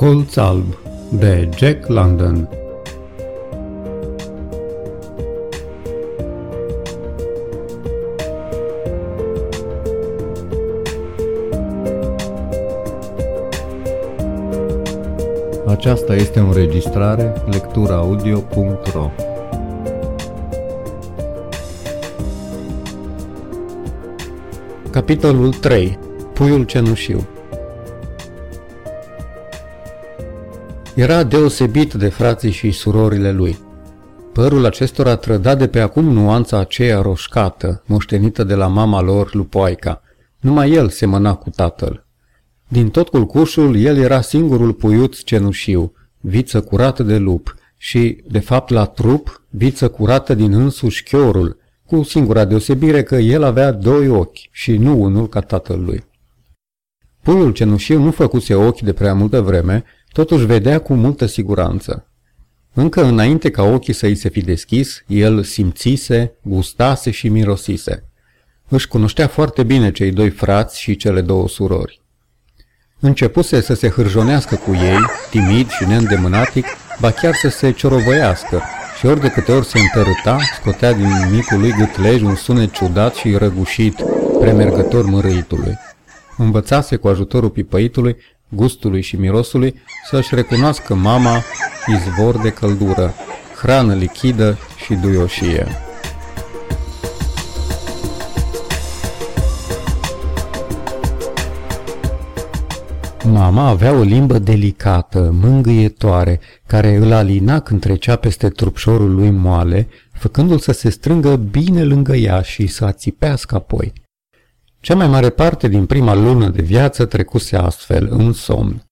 Colț alb de Jack London. Aceasta este o înregistrare lecturaaudio.ro Capitolul 3 Puiul cenușiu Era deosebit de frații și surorile lui. Părul acestora trăda de pe acum nuanța aceea roșcată, moștenită de la mama lor, Lupoaica. Numai el semăna cu tatăl. Din tot culcușul, el era singurul puiuț cenușiu, viță curată de lup și, de fapt la trup, viță curată din însuși chiorul, cu singura deosebire că el avea doi ochi și nu unul ca tatăl lui. Puiul cenușiu nu făcuse ochi de prea multă vreme, totuși vedea cu multă siguranță. Încă înainte ca ochii să-i se fi deschis, el simțise, gustase și mirosise. Își cunoștea foarte bine cei doi frați și cele două surori. Începuse să se hârjonească cu ei, timid și neîndemânatic, ba chiar să se ciorovăiască, și ori de câte ori se întărâta, scotea din micul lui gâtlej un sunet ciudat și răgușit, premergător mărâitului. Învățase cu ajutorul pipăitului, gustului și mirosului să-și recunoască mama izvor de căldură, hrană lichidă și duioșie. Mama avea o limbă delicată, mângâietoare, care îl alina când trecea peste trupșorul lui moale, făcându-l să se strângă bine lângă ea și să ațipească apoi. Cea mai mare parte din prima lună de viață trecuse astfel, în somn.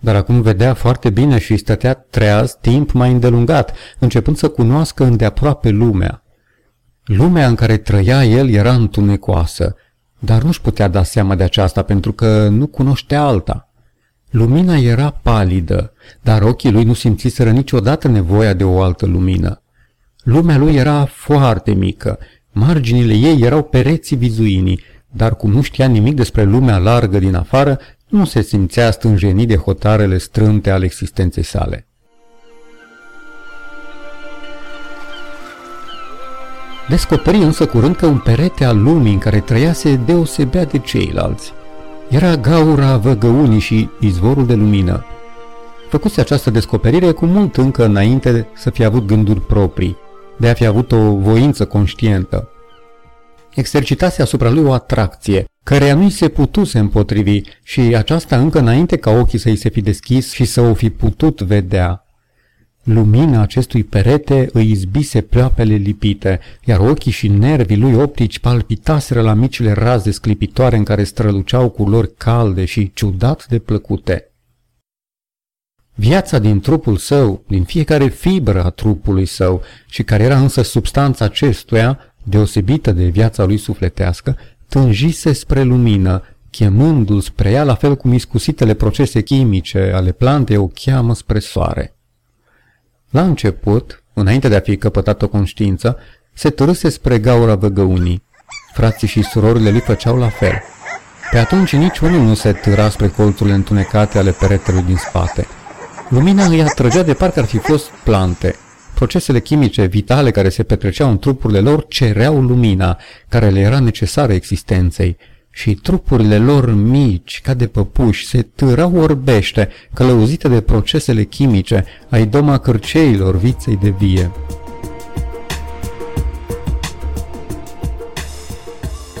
Dar acum vedea foarte bine și stătea treaz timp mai îndelungat, începând să cunoască îndeaproape lumea. Lumea în care trăia el era întunecoasă, dar nu-și putea da seama de aceasta pentru că nu cunoștea alta. Lumina era palidă, dar ochii lui nu simțiseră niciodată nevoia de o altă lumină. Lumea lui era foarte mică, marginile ei erau pereții vizuinii, dar cum nu știa nimic despre lumea largă din afară, nu se simțea stânjenit de hotarele strânte ale existenței sale. Descoperi însă curând că un perete al lumii în care trăia se deosebea de ceilalți. Era gaura văgăunii și izvorul de lumină. Făcuse această descoperire cu mult încă înainte să fie avut gânduri proprii, de a fi avut o voință conștientă. Exercitase asupra lui o atracție, căreia nu-i se putuse împotrivi și aceasta încă înainte ca ochii să-i se fi deschis și să o fi putut vedea. Lumina acestui perete îi izbise pleoapele lipite, iar ochii și nervii lui optici palpitaseră la micile raze sclipitoare în care străluceau culori calde și ciudat de plăcute. Viața din trupul său, din fiecare fibră a trupului său și care era însă substanța acestuia, deosebită de viața lui sufletească, tânjise spre lumină, chemându-l spre ea la fel cum iscusitele procese chimice ale plantei o cheamă spre soare. La început, înainte de a fi căpătat o conștiință, se târâse spre gaura văgăunii. Frații și surorile lui făceau la fel. Pe atunci niciunul nu se târa spre colțurile întunecate ale peretelui din spate. Lumina îi atrăgea de parcă ar fi fost plante. Procesele chimice vitale care se petreceau în trupurile lor cereau lumina, care le era necesară existenței și trupurile lor mici, ca de păpuși, se târau orbește, călăuzite de procesele chimice ai doma cârceilor viței de vie.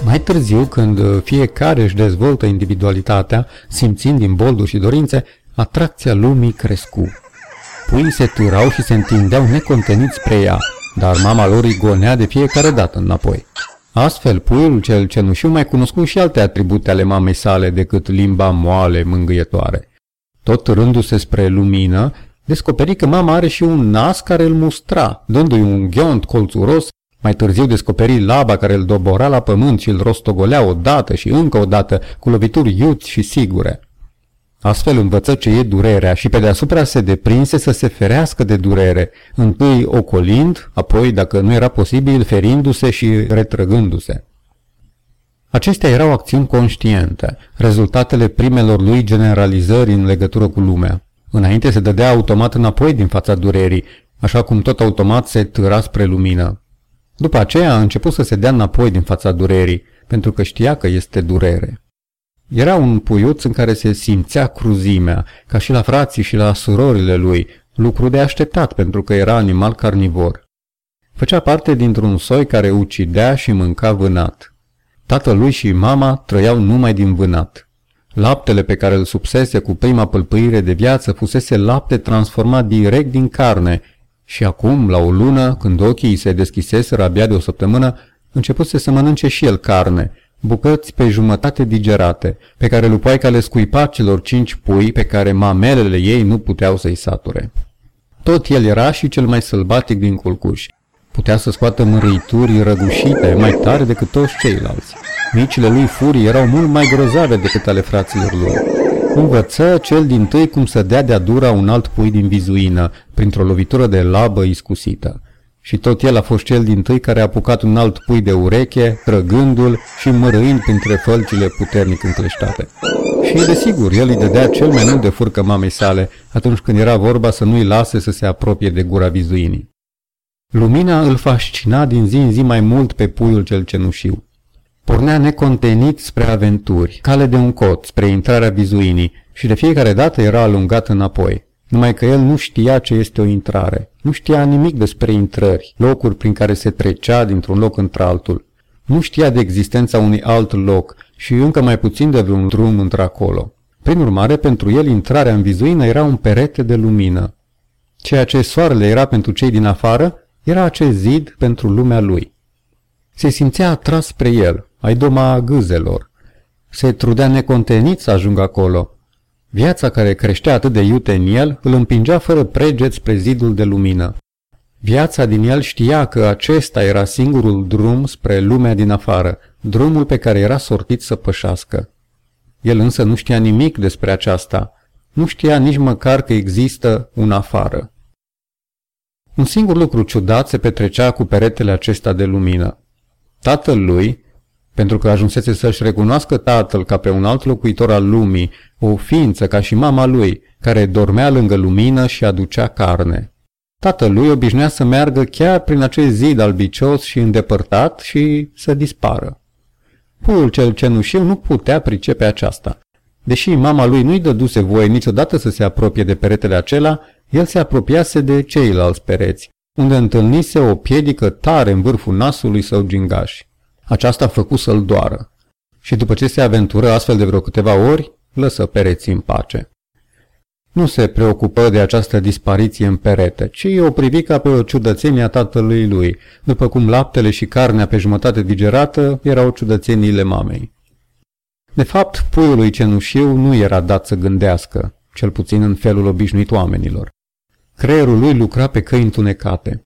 Mai târziu, când fiecare își dezvoltă individualitatea, simțind din bolduri și dorințe, atracția lumii crescu. Puii se târau și se întindeau neconteniți spre ea, dar mama lor îi gonea de fiecare dată înapoi. Astfel, puiul cel cenușiu mai cunoscut și alte atribute ale mamei sale decât limba moale mângâietoare. Tot rându-se spre lumină, descoperi că mama are și un nas care îl mustra, dându-i un ghiont colțuros, mai târziu descoperi laba care îl dobora la pământ și îl rostogolea odată și încă o dată cu lovituri iuți și sigure. Astfel învăță ce e durerea și pe deasupra se deprinse să se ferească de durere, întâi ocolind, apoi, dacă nu era posibil, ferindu-se și retrăgându-se. Acestea erau acțiuni conștiente, rezultatele primelor lui generalizări în legătură cu lumea. Înainte se dădea automat înapoi din fața durerii, așa cum tot automat se târa spre lumină. După aceea a început să se dea înapoi din fața durerii, pentru că știa că este durere. Era un puiuț în care se simțea cruzimea, ca și la frații și la surorile lui, lucru de așteptat pentru că era animal carnivor. Făcea parte dintr-un soi care ucidea și mânca vânat. Tatălui și mama trăiau numai din vânat. Laptele pe care îl subsese cu prima pălpâire de viață fusese lapte transformat direct din carne și acum, la o lună, când ochii îi se deschiseseră abia de o săptămână, începuse să mănânce și el carne, bucăți pe jumătate digerate, pe care lupoaica le scuipa celor cinci pui pe care mamelele ei nu puteau să-i sature. Tot el era și cel mai sălbatic din culcuși. Putea să scoată mărâituri răgușite, mai tare decât toți ceilalți. Micile lui furii erau mult mai grozave decât ale fraților lui. Învăță cel din tâi cum să dea de-a dura un alt pui din vizuină, printr-o lovitură de labă iscusită. Și tot el a fost cel din tâi care a apucat un alt pui de ureche, trăgându-l și mărâind printre fălcile puternic încleștate. Și desigur, el îi dădea cel mai mult de furcă mamei sale atunci când era vorba să nu-i lase să se apropie de gura vizuinii. Lumina îl fascina din zi în zi mai mult pe puiul cel cenușiu. Pornea necontenit spre aventuri, cale de un cot, spre intrarea vizuinii și de fiecare dată era alungat înapoi. Numai că el nu știa ce este o intrare. Nu știa nimic despre intrări, locuri prin care se trecea dintr-un loc într-altul. Nu știa de existența unui alt loc și încă mai puțin de vreun drum într-acolo. Prin urmare, pentru el intrarea în vizuină era un perete de lumină. Ceea ce soarele era pentru cei din afară, era acest zid pentru lumea lui. Se simțea atras spre el, ai doma gâzelor. Se trudea necontenit să ajungă acolo. Viața care creștea atât de iute în el îl împingea fără preget spre zidul de lumină. Viața din el știa că acesta era singurul drum spre lumea din afară, drumul pe care era sortit să pășească. El însă nu știa nimic despre aceasta, nu știa nici măcar că există un afară. Un singur lucru ciudat se petrecea cu peretele acesta de lumină. Tatăl lui, pentru că ajunsese să-și recunoască tatăl ca pe un alt locuitor al lumii, o ființă ca și mama lui, care dormea lângă lumină și aducea carne. Tatăl lui obișnuia să meargă chiar prin acest zid albicios și îndepărtat și să dispară. Puiul cel cenușiu nu putea pricepe aceasta. Deși mama lui nu-i dăduse voie niciodată să se apropie de peretele acela, el se apropiase de ceilalți pereți, unde întâlnise o piedică tare în vârful nasului său gingaș. Aceasta a făcut să-l doară. Și după ce se aventură astfel de vreo câteva ori, lăsă pereții în pace. Nu se preocupă de această dispariție în perete, ci o privi ca pe o ciudățenie a tatălui lui, după cum laptele și carnea pe jumătate digerată erau ciudățeniile mamei. De fapt, puiul lui cenușiu nu era dat să gândească, cel puțin în felul obișnuit oamenilor. Creierul lui lucra pe căi întunecate.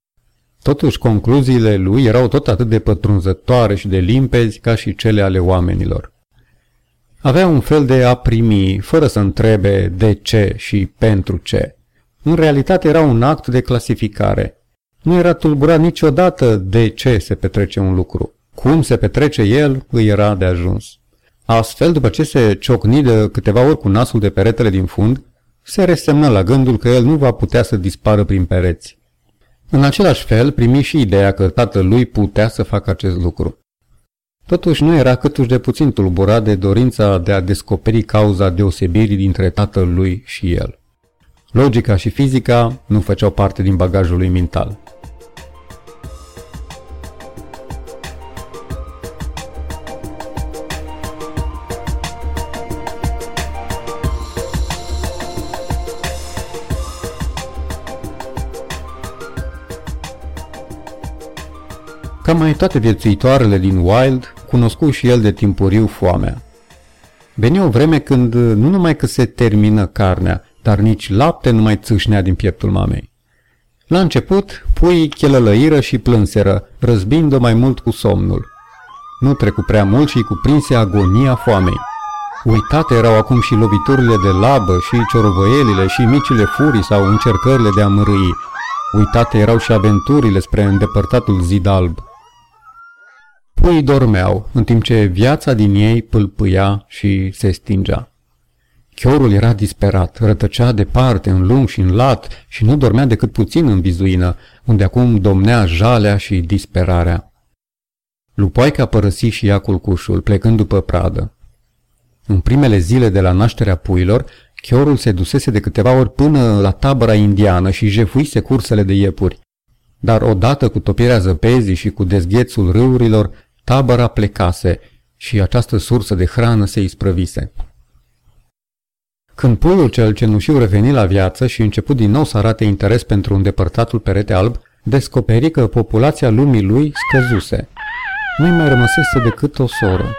Totuși, concluziile lui erau tot atât de pătrunzătoare și de limpezi ca și cele ale oamenilor. Avea un fel de a primi, fără să întrebe de ce și pentru ce. În realitate era un act de clasificare. Nu era tulburat niciodată de ce se petrece un lucru. Cum se petrece el, îi era de ajuns. Astfel, după ce se ciocni de câteva ori cu nasul de peretele din fund, se resemnă la gândul că el nu va putea să dispară prin pereți. În același fel, primi și ideea că tatăl lui putea să facă acest lucru. Totuși nu era câtuși de puțin tulburat de dorința de a descoperi cauza deosebirii dintre tatăl lui și el. Logica și fizica nu făceau parte din bagajul lui mental. Ca mai toate viețuitoarele din Wild, cunoscu și el de timpuriu foamea. Veni o vreme când nu numai că se termină carnea, dar nici lapte nu mai țâșnea din pieptul mamei. La început, puii chelălăiră și plânseră, răzbind-o mai mult cu somnul. Nu trecu prea mult și cuprinse agonia foamei. Uitate erau acum și loviturile de labă și ciorovăielile și micile furii sau încercările de a mărâi. Uitate erau și aventurile spre îndepărtatul zid alb. Puii dormeau, în timp ce viața din ei pâlpâia și se stingea. Chiorul era disperat, rătăcea departe, în lung și în lat și nu dormea decât puțin în vizuină, unde acum domnea jalea și disperarea. Lupoica părăsi și ea culcușul, plecând după pradă. În primele zile de la nașterea puilor, chiorul se dusese de câteva ori până la tabăra indiană și jefuise cursele de iepuri. Dar odată cu topirea zăpezii și cu dezghețul râurilor, tabăra plecase și această sursă de hrană se isprăvise. Când puiul cel cenușiu reveni la viață și început din nou să arate interes pentru îndepărtatul perete alb, descoperi că populația lumii lui scăzuse. Nu-i mai rămăsese decât o soră.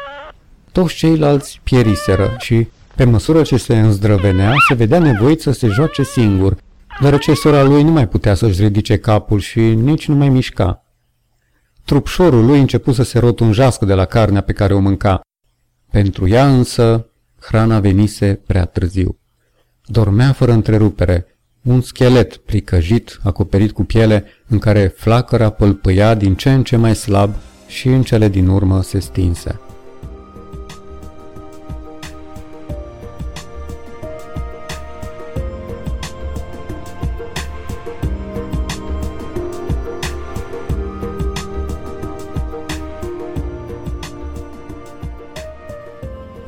Toți ceilalți pieriseră și, pe măsură ce se îndrăvenea, se vedea nevoit să se joace singur, deoarece sora lui nu mai putea să-și ridice capul și nici nu mai mișca. Trupșorul lui început să se rotunjească de la carnea pe care o mânca. Pentru ea însă, hrana venise prea târziu. Dormea fără întrerupere, un schelet pricăjit, acoperit cu piele, în care flacăra pălpâia din ce în ce mai slab și în cele din urmă se stinse.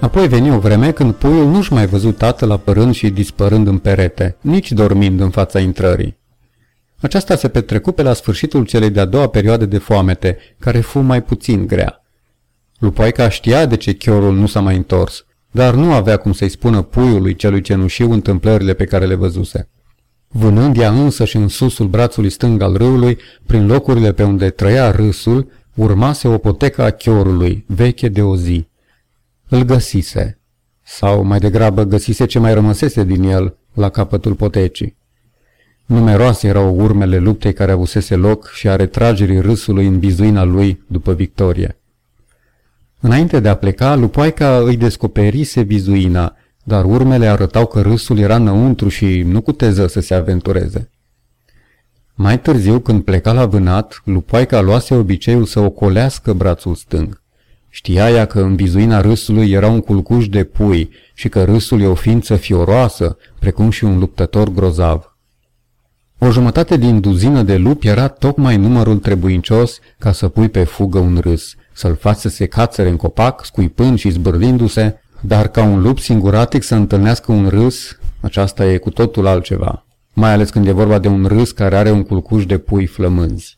Apoi veni o vreme când puiul nu-și mai văzut tatăl apărând și dispărând în perete, nici dormind în fața intrării. Aceasta se petrecu pe la sfârșitul celei de-a doua perioade de foamete, care fu mai puțin grea. Lupoica știa de ce chiorul nu s-a mai întors, dar nu avea cum să-i spună puiului celui cenușiu întâmplările pe care le văzuse. Vânând ea însă și în susul brațului stâng al râului, prin locurile pe unde trăia râsul, urmase o potecă a chiorului, veche de o zi îl găsise, sau mai degrabă găsise ce mai rămăsese din el la capătul potecii. Numeroase erau urmele luptei care avusese loc și a retragerii râsului în bizuina lui după victorie. Înainte de a pleca, lupoaica îi descoperise vizuina, dar urmele arătau că râsul era înăuntru și nu cuteză să se aventureze. Mai târziu, când pleca la vânat, lupoaica luase obiceiul să ocolească brațul stâng. Știa ea că în vizuina râsului era un culcuș de pui și că râsul e o ființă fioroasă, precum și un luptător grozav. O jumătate din duzină de lupi era tocmai numărul trebuincios ca să pui pe fugă un râs, să-l faci să se cațere în copac, scuipând și zbârlindu-se, dar ca un lup singuratic să întâlnească un râs, aceasta e cu totul altceva, mai ales când e vorba de un râs care are un culcuș de pui flămânzi.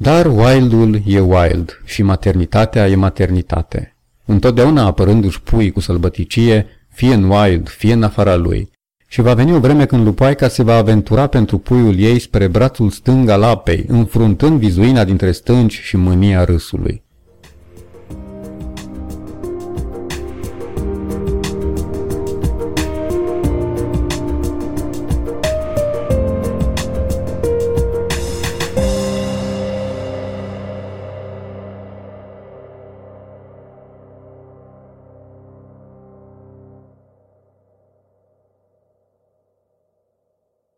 Dar wildul e wild și maternitatea e maternitate. Întotdeauna apărându-și pui cu sălbăticie, fie în wild, fie în afara lui. Și va veni o vreme când lupoaica se va aventura pentru puiul ei spre brațul stâng al apei, înfruntând vizuina dintre stânci și mânia râsului.